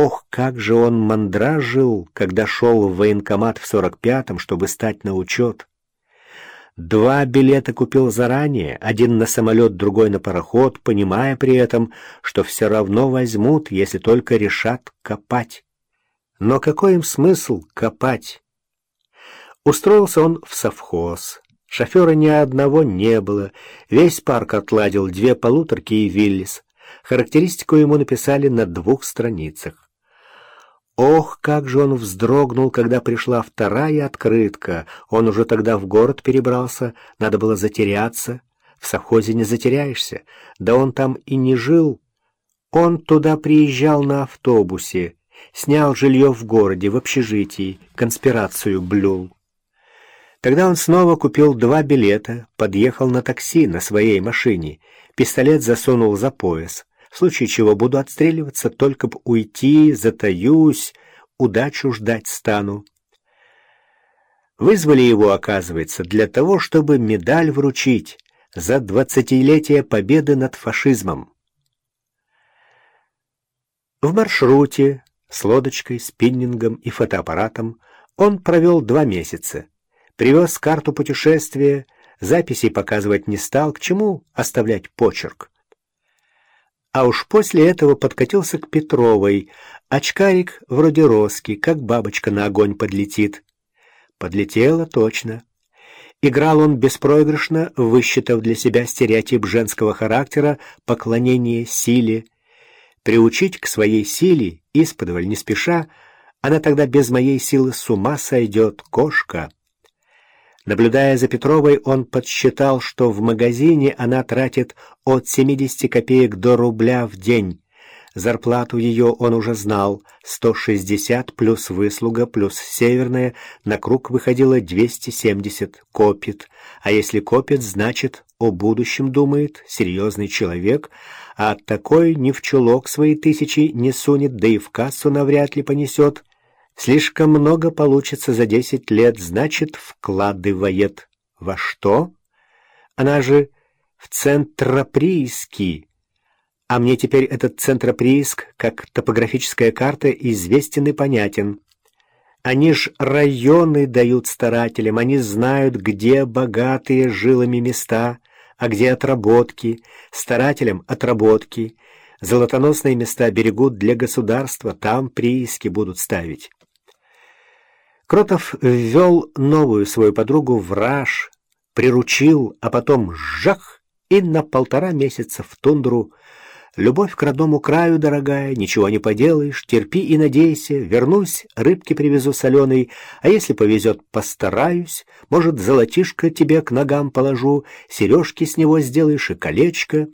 Ох, как же он мандражил, когда шел в военкомат в 45-м, чтобы стать на учет. Два билета купил заранее, один на самолет, другой на пароход, понимая при этом, что все равно возьмут, если только решат копать. Но какой им смысл копать? Устроился он в совхоз. Шофера ни одного не было. Весь парк отладил две полуторки и Виллис. Характеристику ему написали на двух страницах. Ох, как же он вздрогнул, когда пришла вторая открытка. Он уже тогда в город перебрался, надо было затеряться. В совхозе не затеряешься. Да он там и не жил. Он туда приезжал на автобусе, снял жилье в городе, в общежитии, конспирацию блюл. Тогда он снова купил два билета, подъехал на такси на своей машине, пистолет засунул за пояс. В случае чего буду отстреливаться, только б уйти, затаюсь, удачу ждать стану. Вызвали его, оказывается, для того, чтобы медаль вручить за двадцатилетие победы над фашизмом. В маршруте с лодочкой, спиннингом и фотоаппаратом он провел два месяца. Привез карту путешествия, записей показывать не стал, к чему оставлять почерк. А уж после этого подкатился к Петровой. Очкарик вроде Роски, как бабочка на огонь подлетит. Подлетела точно. Играл он беспроигрышно, высчитав для себя стереотип женского характера поклонение силе. Приучить к своей силе, исподволь не спеша, она тогда без моей силы с ума сойдет, кошка. Наблюдая за Петровой, он подсчитал, что в магазине она тратит от 70 копеек до рубля в день. Зарплату ее он уже знал. 160 плюс выслуга плюс северная. На круг выходило 270. Копит. А если копит, значит, о будущем думает. Серьезный человек. А такой ни в чулок свои тысячи не сунет, да и в кассу навряд ли понесет. Слишком много получится за десять лет, значит, вкладывает. Во что? Она же в Центроприиски. А мне теперь этот Центроприиск, как топографическая карта, известен и понятен. Они ж районы дают старателям, они знают, где богатые жилами места, а где отработки, старателям отработки. Золотоносные места берегут для государства, там прииски будут ставить. Кротов ввел новую свою подругу в раж, приручил, а потом жах и на полтора месяца в тундру. Любовь к родному краю, дорогая, ничего не поделаешь, терпи и надейся, вернусь, рыбки привезу соленой, а если повезет, постараюсь, может, золотишко тебе к ногам положу, сережки с него сделаешь и колечко.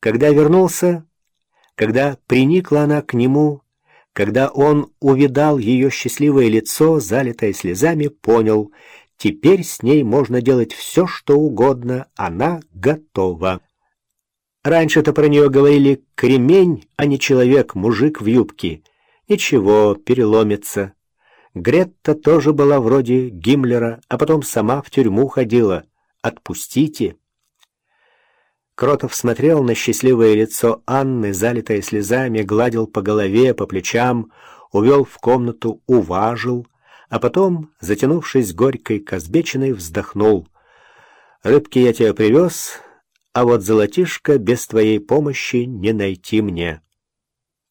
Когда вернулся, когда приникла она к нему, когда он увидал ее счастливое лицо, залитое слезами, понял, теперь с ней можно делать все, что угодно, она готова. Раньше-то про нее говорили «кремень», а не человек, мужик в юбке. Ничего, переломится. Гретта тоже была вроде Гиммлера, а потом сама в тюрьму ходила. Отпустите. Кротов смотрел на счастливое лицо Анны, залитое слезами, гладил по голове, по плечам, увел в комнату, уважил, а потом, затянувшись горькой казбечиной, вздохнул. «Рыбки я тебе привез, а вот золотишко без твоей помощи не найти мне.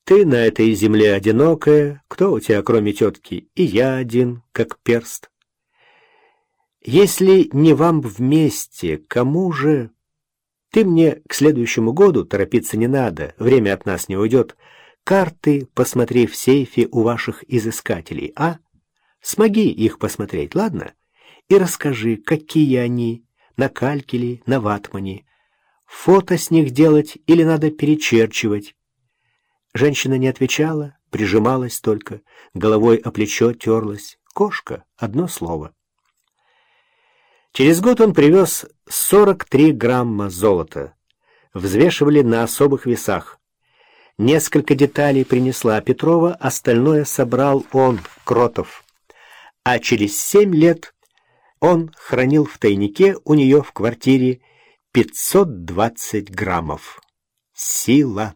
Ты на этой земле одинокая, кто у тебя, кроме тетки, и я один, как перст. Если не вам вместе, кому же...» Ты мне к следующему году торопиться не надо, время от нас не уйдет. Карты посмотри в сейфе у ваших изыскателей, а? Смоги их посмотреть, ладно? И расскажи, какие они, на калькеле, на ватмане. Фото с них делать или надо перечерчивать? Женщина не отвечала, прижималась только, головой о плечо терлась. Кошка — одно слово. Через год он привез 43 грамма золота. Взвешивали на особых весах. Несколько деталей принесла Петрова, остальное собрал он, Кротов. А через семь лет он хранил в тайнике у нее в квартире 520 граммов. Сила.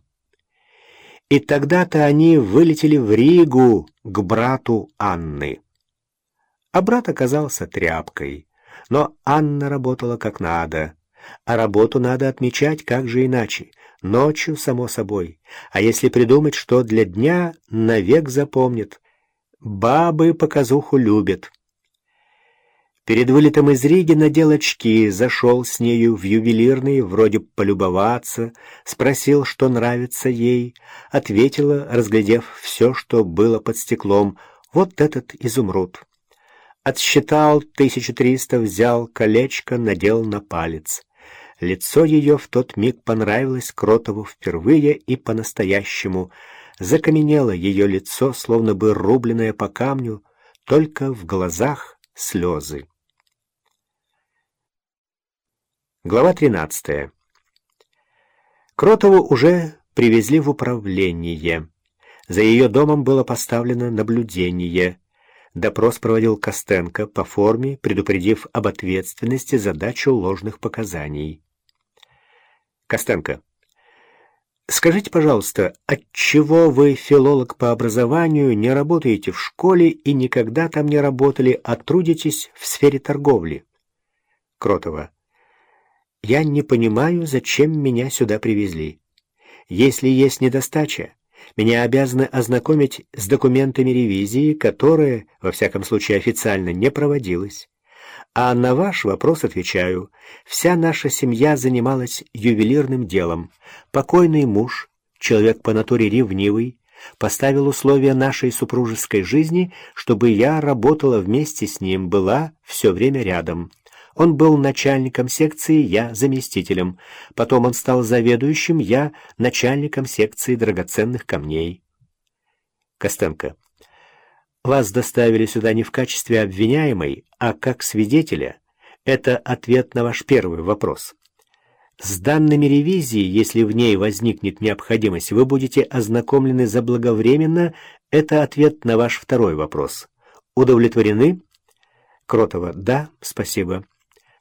И тогда-то они вылетели в Ригу к брату Анны. А брат оказался тряпкой. Но Анна работала как надо. А работу надо отмечать как же иначе. Ночью, само собой. А если придумать, что для дня, навек запомнит. Бабы показуху любят. Перед вылетом из Риги надел очки, зашел с нею в ювелирный, вроде полюбоваться, спросил, что нравится ей, ответила, разглядев все, что было под стеклом, вот этот изумруд. Отсчитал тысячу триста, взял колечко, надел на палец. Лицо ее в тот миг понравилось Кротову впервые и по-настоящему. Закаменело ее лицо, словно бы рубленное по камню, только в глазах слезы. Глава 13. Кротову уже привезли в управление. За ее домом было поставлено наблюдение. Допрос проводил Костенко по форме, предупредив об ответственности за дачу ложных показаний. Костенко. Скажите, пожалуйста, отчего вы, филолог по образованию, не работаете в школе и никогда там не работали, а трудитесь в сфере торговли? Кротова. Я не понимаю, зачем меня сюда привезли. Если есть недостача, меня обязаны ознакомить с документами ревизии, которая, во всяком случае, официально не проводилась. А на ваш вопрос отвечаю. Вся наша семья занималась ювелирным делом. Покойный муж, человек по натуре ревнивый, поставил условия нашей супружеской жизни, чтобы я работала вместе с ним, была все время рядом. Он был начальником секции, я заместителем. Потом он стал заведующим, я начальником секции драгоценных камней. Костенко. Вас доставили сюда не в качестве обвиняемой, а как свидетеля. Это ответ на ваш первый вопрос. С данными ревизии, если в ней возникнет необходимость, вы будете ознакомлены заблаговременно. Это ответ на ваш второй вопрос. Удовлетворены? Кротова. Да, спасибо.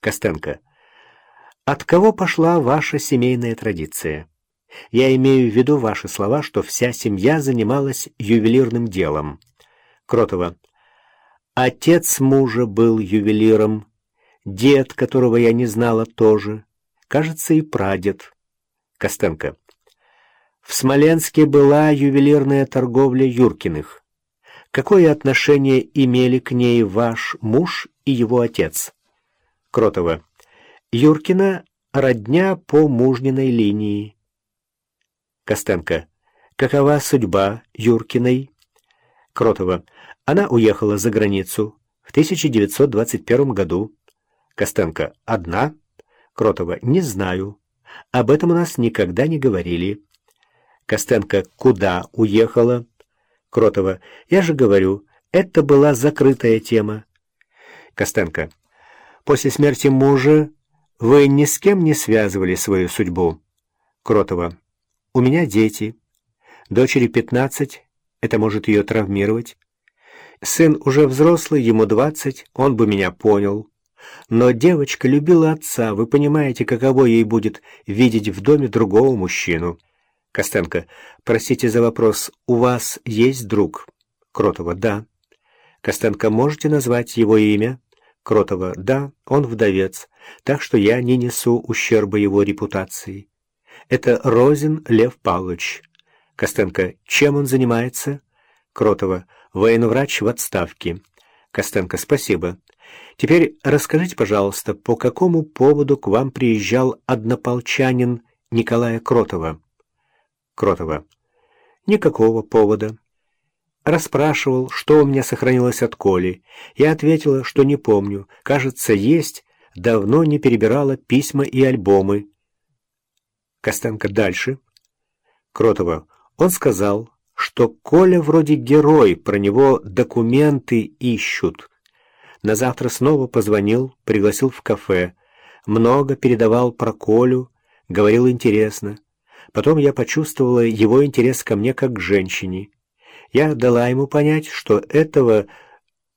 Костенко. От кого пошла ваша семейная традиция? Я имею в виду ваши слова, что вся семья занималась ювелирным делом. Кротова. Отец мужа был ювелиром, дед, которого я не знала, тоже, кажется, и прадед. Костенко. В Смоленске была ювелирная торговля Юркиных. Какое отношение имели к ней ваш муж и его отец? Кротова. Юркина — родня по мужниной линии. Костенко. Какова судьба Юркиной? Кротова. Она уехала за границу в 1921 году. Костенко. Одна? Кротова. Не знаю. Об этом у нас никогда не говорили. Костенко. Куда уехала? Кротова. Я же говорю, это была закрытая тема. Костенко. После смерти мужа вы ни с кем не связывали свою судьбу. Кротова. У меня дети. Дочери пятнадцать. Это может ее травмировать. Сын уже взрослый, ему двадцать, он бы меня понял. Но девочка любила отца, вы понимаете, каково ей будет видеть в доме другого мужчину. Костенко, простите за вопрос, у вас есть друг? Кротова, да. Костенко, можете назвать его имя? Кротова. Да, он вдовец, так что я не несу ущерба его репутации. Это Розин Лев Павлович. Костенко. Чем он занимается? Кротова. Военврач в отставке. Костенко. Спасибо. Теперь расскажите, пожалуйста, по какому поводу к вам приезжал однополчанин Николая Кротова? Кротова. Никакого повода расспрашивал, что у меня сохранилось от Коли. Я ответила, что не помню. Кажется, есть. Давно не перебирала письма и альбомы. Костенко дальше. Кротова. Он сказал, что Коля вроде герой, про него документы ищут. На завтра снова позвонил, пригласил в кафе. Много передавал про Колю, говорил интересно. Потом я почувствовала его интерес ко мне как к женщине. Я дала ему понять, что этого...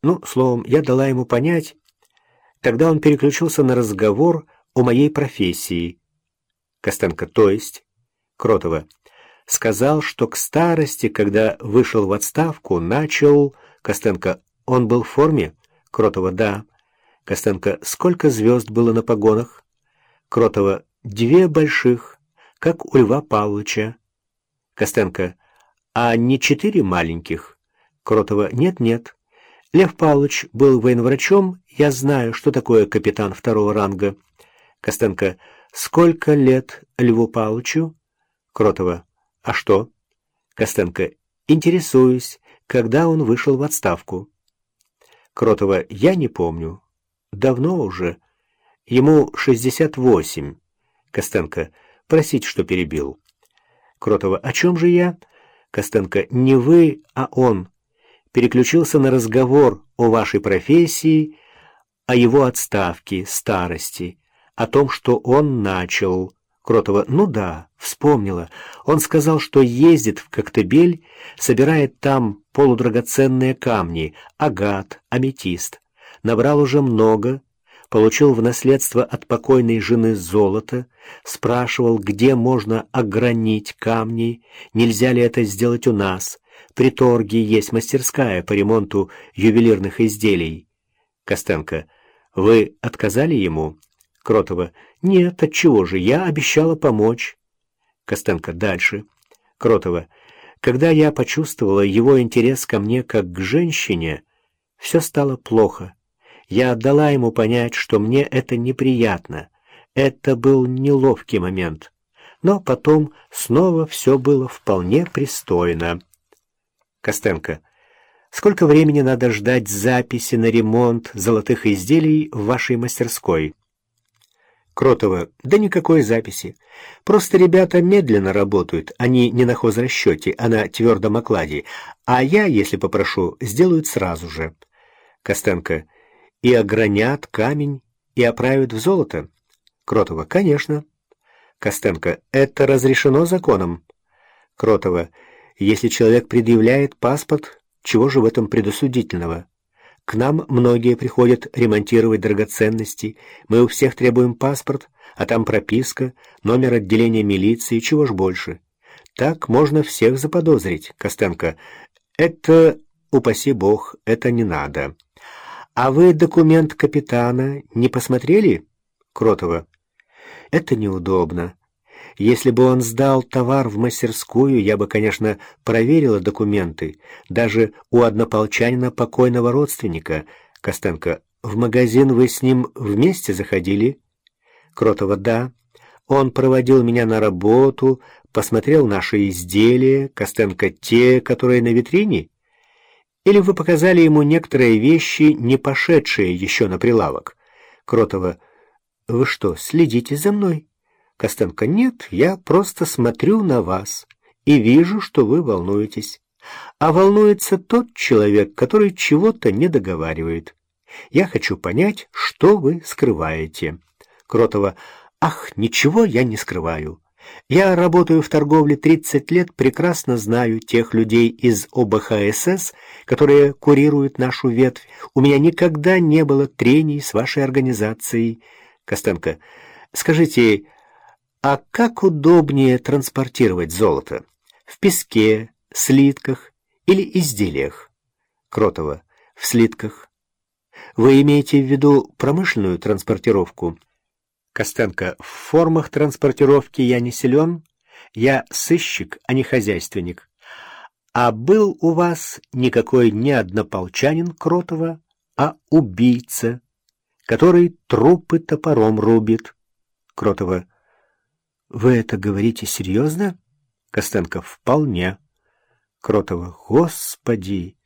Ну, словом, я дала ему понять... Тогда он переключился на разговор о моей профессии. Костенко, то есть? Кротова. сказал, что к старости, когда вышел в отставку, начал... Костенко, он был в форме? Кротова, да. Костенко, сколько звезд было на погонах? Кротова, две больших, как у Льва Павловича. Костенко, а не четыре маленьких? Кротова, нет-нет. Лев Павлович был военврачом, я знаю, что такое капитан второго ранга. Костенко, сколько лет Льву Павловичу? Кротова, а что? Костенко, интересуюсь, когда он вышел в отставку. Кротова, я не помню. Давно уже. Ему 68. Костенко, просить, что перебил. Кротова, о чем же я? Костенко, не вы, а он. Переключился на разговор о вашей профессии, о его отставке, старости, о том, что он начал. Кротова, ну да, вспомнила. Он сказал, что ездит в Коктебель, собирает там полудрагоценные камни, агат, аметист. Набрал уже много, получил в наследство от покойной жены золото, спрашивал, где можно огранить камни, нельзя ли это сделать у нас. При торге есть мастерская по ремонту ювелирных изделий. Костенко, вы отказали ему? Кротова, нет, отчего же, я обещала помочь. Костенко, дальше. Кротова, когда я почувствовала его интерес ко мне как к женщине, все стало плохо. Я отдала ему понять, что мне это неприятно. Это был неловкий момент. Но потом снова все было вполне пристойно. Костенко, сколько времени надо ждать записи на ремонт золотых изделий в вашей мастерской? Кротова, да никакой записи. Просто ребята медленно работают, они не на хозрасчете, а на твердом окладе. А я, если попрошу, сделают сразу же. Костенко, и огранят камень, и оправят в золото. Кротова, конечно. Костенко, это разрешено законом. Кротова, если человек предъявляет паспорт, чего же в этом предосудительного? К нам многие приходят ремонтировать драгоценности. Мы у всех требуем паспорт, а там прописка, номер отделения милиции, чего ж больше. Так можно всех заподозрить, Костенко. Это, упаси бог, это не надо. А вы документ капитана не посмотрели? Кротова. Это неудобно. Если бы он сдал товар в мастерскую, я бы, конечно, проверила документы, даже у однополчанина покойного родственника. Костенко, в магазин вы с ним вместе заходили? Кротова, да. Он проводил меня на работу, посмотрел наши изделия, Костенко, те, которые на витрине? Или вы показали ему некоторые вещи, не пошедшие еще на прилавок? Кротова, вы что, следите за мной? Костенко, нет, я просто смотрю на вас и вижу, что вы волнуетесь. А волнуется тот человек, который чего-то не договаривает. Я хочу понять, что вы скрываете. Кротова, ах, ничего я не скрываю. Я работаю в торговле 30 лет, прекрасно знаю тех людей из ОБХСС, которые курируют нашу ветвь. У меня никогда не было трений с вашей организацией. Костенко, скажите, а как удобнее транспортировать золото? В песке, слитках или изделиях? Кротова. В слитках. Вы имеете в виду промышленную транспортировку? Костенко. В формах транспортировки я не силен. Я сыщик, а не хозяйственник. А был у вас никакой не однополчанин Кротова, а убийца, который трупы топором рубит. Кротова. «Вы это говорите серьезно?» Костенко «Вполне». Кротова «Господи!»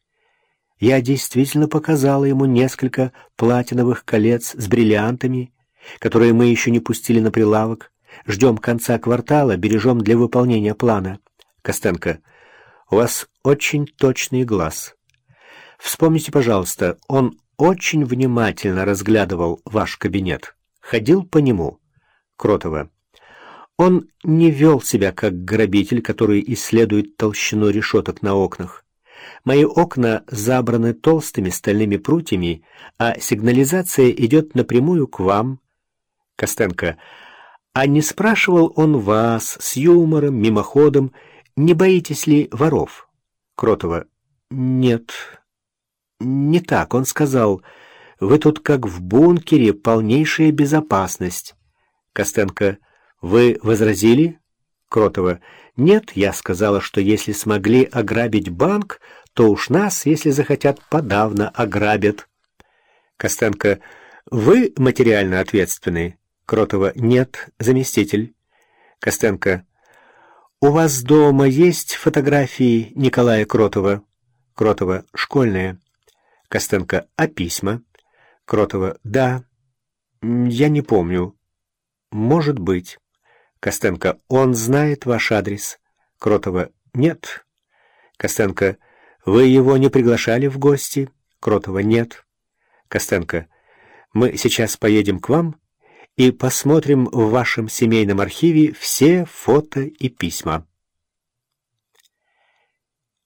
Я действительно показала ему несколько платиновых колец с бриллиантами, которые мы еще не пустили на прилавок. Ждем конца квартала, бережем для выполнения плана. Костенко, у вас очень точный глаз. Вспомните, пожалуйста, он очень внимательно разглядывал ваш кабинет, ходил по нему. Кротова, он не вел себя как грабитель, который исследует толщину решеток на окнах. Мои окна забраны толстыми стальными прутьями, а сигнализация идет напрямую к вам. Костенко, а не спрашивал он вас с юмором, мимоходом, Не боитесь ли воров? Кротова. Нет, не так. Он сказал, вы тут как в бункере, полнейшая безопасность. Костенко. Вы возразили? Кротова. Нет, я сказала, что если смогли ограбить банк, то уж нас, если захотят, подавно ограбят. Костенко. Вы материально ответственны? Кротова. Нет, заместитель. Костенко. У вас дома есть фотографии Николая Кротова? Кротова. Школьные. Костенко. А письма? Кротова. Да. Я не помню. Может быть. Костенко. Он знает ваш адрес? Кротова. Нет. Костенко. Вы его не приглашали в гости? Кротова. Нет. Костенко. Мы сейчас поедем к вам и посмотрим в вашем семейном архиве все фото и письма.